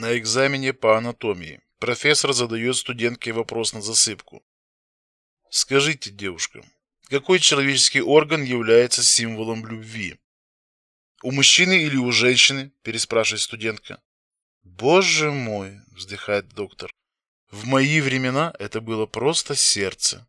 На экзамене по анатомии профессор задает студентке вопрос на засыпку. Скажите, девушка, какой человеческий орган является символом любви? У мужчины или у женщины? переспрашивает студентка. Боже мой, вздыхает доктор. В мои времена это было просто сердце.